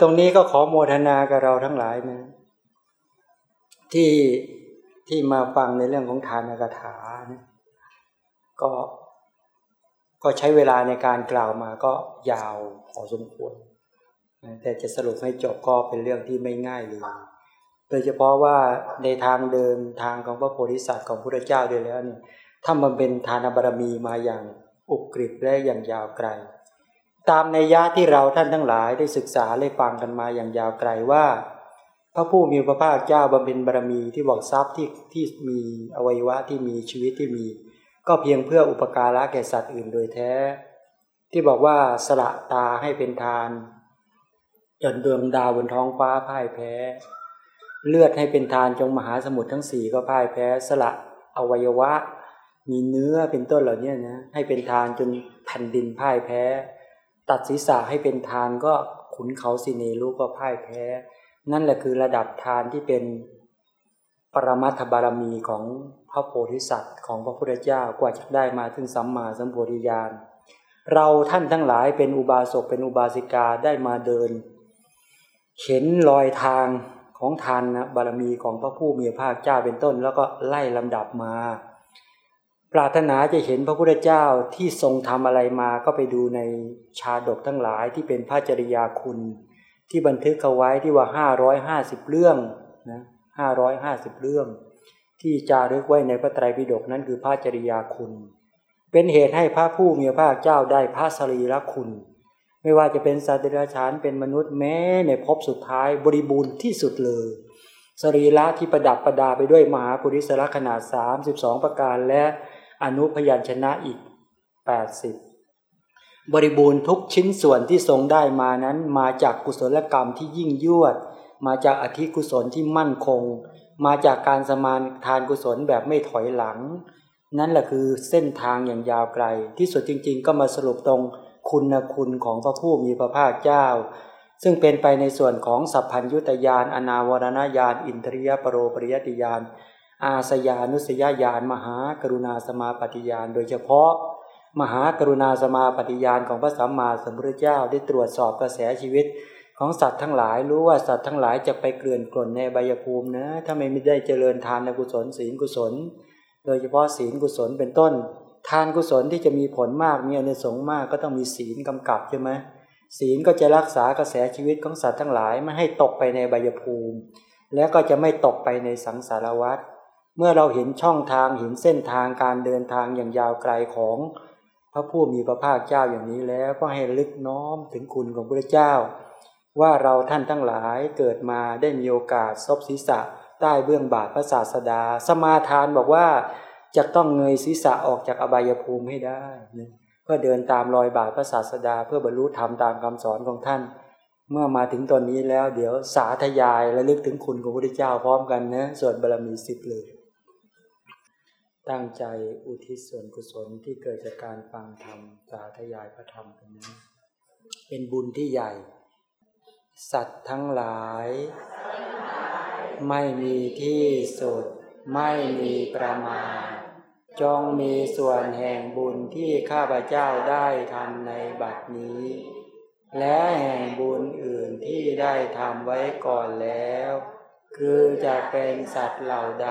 ตรงนี้ก็ขอโมทนากับเราทั้งหลายนะที่ที่มาฟังในเรื่องของทานกถานะก็ก็ใช้เวลาในการกล่าวมาก็ยาวพอสมควร แต่จะสรุปให้จบก็เป็นเรื่องที่ไม่ง่ายเลย โดยเฉพาะว่าในทางเดินทางของพระโพธิสัตว์ของพระเจ้าด้วยแล้วเนี่ยถ้ามันเป็นทานบารมีมาอย่างอุกฤษและอย่างยาวไกล ตามในยะที่เราท่านทั้งหลายได้ศึกษาได้ฟังกันมาอย่างยาวไกลว่า พระผู้มีพระภาคเจ้าบำเพ็ญบารมีที่บอกทรัพย์ที่ที่มีอวัยวะที่มีชีวิตที่มี ก็เพียงเพื่ออุปการะแก่สัตว์อื่นโดยแท้ ที่บอกว่าสละตาให้เป็นทานจนดวงดาวบนท้องฟ้าพ่ายแพ้ เลือดให้เป็นทานจงมหาสมุทรทั้งสี่ก็พ่ายแพ้สละอวัยวะ มีเนื้อเป็นต้นเหล่านี้นะให้เป็นทานจนแผ่นดินพ่ายแพ้ ตัดศีรษะให้เป็นทานก็ขุนเขาสิเนรุก็พ่ายแพ้ นั่นแหละคือระดับทานที่เป็นปรมัตถบารมีของพระโพธิสัตว์ของพระพุทธเจ้ากว่าจะได้มาถึงสัมมาสัมโพธิญาณเราท่านทั้งหลายเป็นอุบาสกเป็นอุบาสิกาได้มาเดิน เห็นรอยทางของทานนะบารมีของพระผู้มีพระภาคเจ้าเป็นต้น แล้วก็ไล่ลำดับมา ปรารถนาจะเห็นพระพุทธเจ้าที่ทรงทำอะไรมาก็ไปดูในชาดกทั้งหลายที่เป็นพระจริยาคุณ ที่บันทึกเอาไว้ที่ว่าห้าร้อยห้าสิบเรื่องนะห้าร้อยห้าสิบเรื่อง ที่จารึกไว้ในพระไตรปิฎกนั้นคือพระจริยาคุณ เป็นเหตุให้พระผู้มีพระเจ้าได้พระสรีระคุณ ไม่ว่าจะเป็นสัตว์เดรัจฉานเป็นมนุษย์แม้ในภพสุดท้ายบริบูรณ์ที่สุดเลยสรีระที่ประดับประดาไปด้วยมหาปุริสละขนาด 32 ประการและ อนุพยัญชนะอีก 80 บริบูรณ์ทุกชิ้นส่วนที่ทรงได้มานั้น มาจากกุศลกรรมที่ยิ่งยวด มาจากอธิกุศลที่มั่นคง มาจากการสมานทานกุศลแบบไม่ถอยหลัง นั่นแหละคือเส้นทางอย่างยาวไกล ที่สุดจริง ๆ ก็มาสรุปตรงคุณคุณของพระผู้มีพระภาคเจ้า ซึ่งเป็นไปในส่วนของสัพพัญยุตยานอนาวรณญาณ อินทรียปรโรปริยติยาน อาสยานุสยญาณมหากรุณาสมาปฏิญาณ โดยเฉพาะ มหากรุณาสมาปฏิญาณของพระสัมมาสัมพุทธเจ้าได้ตรวจสอบกระแสชีวิตของสัตว์ทั้งหลายรู้ว่าสัตว์ทั้งหลายจะไปเกลื่อนกล่นในใบยภูมินะ ถ้าไม่ได้เจริญทานกุศลศีลกุศล โดยเฉพาะศีลกุศลเป็นต้น ทานกุศลที่จะมีผลมากมีอนิสงมากก็ต้องมีศีลกำกับใช่ไหมศีลก็จะรักษากระแสชีวิตของสัตว์ทั้งหลายไม่ให้ตกไปในใบยภูมิ แล้วก็จะไม่ตกไปในสังสารวัฏ เมื่อเราเห็นช่องทางเห็นเส้นทางการเดินทางอย่างยาวไกลของพระผู้มีพระภาคเจ้าอย่างนี้แล้วก็ให้ลึกน้อมถึงคุณของพระเจ้า ว่าเราท่านทั้งหลายเกิดมาได้มีโอกาสซบศีรษะ ใต้เบื้องบาทพระศาสดา สมาทานบอกว่าจะต้องเงยศีรษะออกจากอบายภูมิให้ได้เพื่อเดินตามรอยบาทพระศาสดา เพื่อบรรลุธรรมตามคำสอนของท่าน เมื่อมาถึงตอนนี้แล้วเดี๋ยวสาธยายและลึกถึงคุณของพระพุทธเจ้าพร้อมกันนะส่วนบารมีสิบเลย ตั้งใจอุทิศส่วนกุศลที่เกิดจากการฟังธรรมสาธยายพระธรรมกันนี้เป็นบุญที่ใหญ่ สัตว์ทั้งหลาย ไม่มีที่สุด ไม่มีประมาณจงมีส่วนแห่งบุญที่ข้าพเจ้าได้ทำในบัดนี้ และแห่งบุญอื่นที่ได้ทำไว้ก่อนแล้ว คือจะเป็นสัตว์เหล่าใด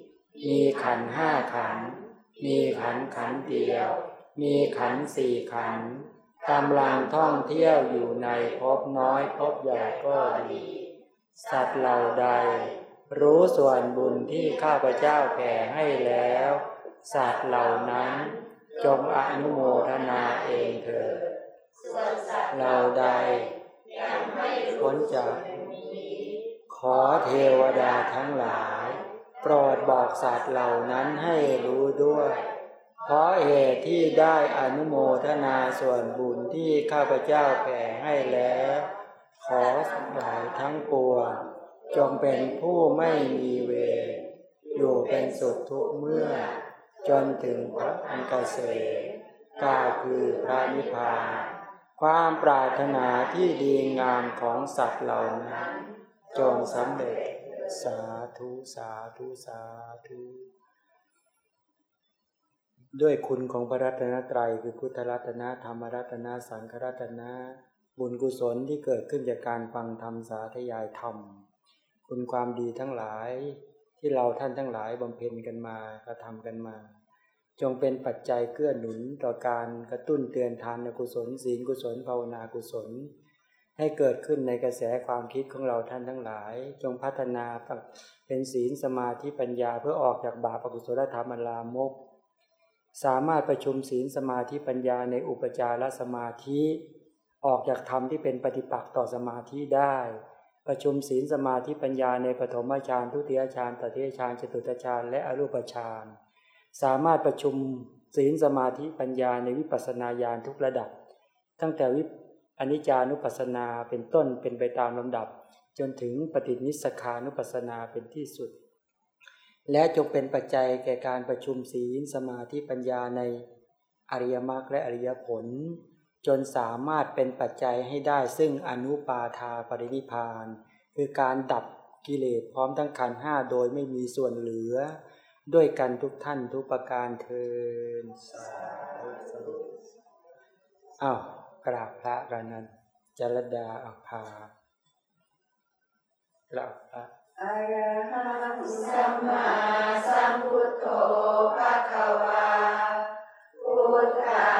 มีขันห้าขัน มีขันขันเดียว มีขันสี่ขันกำลังท่องเที่ยวอยู่ในภพน้อยภพใหญ่ก็ดี สัตว์เหล่าใด รู้ส่วนบุญที่ข้าพเจ้าแผ่ให้แล้ว สัตว์เหล่านั้นจงอนุโมทนาเองเถิดเราใดยังไม่พ้นจากขอเทวดาทั้งหลาย โปรดบอกสัตว์เหล่านั้นให้รู้ด้วย เพราะเหตุที่ได้อนุโมทนาส่วนบุญที่ข้าพเจ้าแผ่ให้แล้ว ขอสหายทั้งปวงจงเป็นผู้ไม่มีเวรอยู่เป็นสุขทุกเมื่อ จนถึงพระอันกเกษกาคือพระนิพพานความปรารถนาที่ดีงามของสัตว์เหล่านั้น จงสำเร็จ สาธุสาธุสาธุด้วยคุณของพระรัตนตรัยคือพุทธรัตนะธรรมรัตนะสังฆรัตนะ บุญกุศลที่เกิดขึ้นจากการฟังธรรมสาธยายธรรม คุณความดีทั้งหลายที่เราท่านทั้งหลายบำเพ็ญกันมากระทำกันมา จงเป็นปัจจัยเกื้อหนุนต่อการกระตุ้นเตือนทานกุศล ศีลกุศลภาวนากุศล ให้เกิดขึ้นในกระแสความคิดของเราท่านทั้งหลาย จงพัฒนาเป็นศีลสมาธิปัญญาเพื่อออกจากบาปอกุศลธรรมอันลามก สามารถประชุมศีลสมาธิปัญญาในอุปจารสมาธิ ออกจากธรรมที่เป็นปฏิปักษ์ต่อสมาธิได้ ประชุมศีลสมาธิปัญญาในปฐมฌานทุติยฌานตติยฌานจตุตฌานและอรูปฌานสามารถประชุมศีลสมาธิปัญญาในวิปัสสนาญาณทุกระดับ ตั้งแต่วิ อนิจจานุปัสสนาเป็นต้นเป็นไปตามลำดับ จนถึงปฏินิสขานุปัสสนาเป็นที่สุด และจงเป็นปัจจัยแก่การประชุมศีลสมาธิปัญญาในอริยมรรคและอริยผล จนสามารถเป็นปัจจัยให้ได้ซึ่งอนุปาทาปรินิพาน คือการดับกิเลสพร้อมทั้งขันห้าโดยไม่มีส่วนเหลือ ด้วยกันทุกท่านทุกประการเทินสาธุอ้าว กราบพระกันนั้นจรดาอภากราบพระอรหังสัมมาสัมพุทโธภะคะวาพุทธา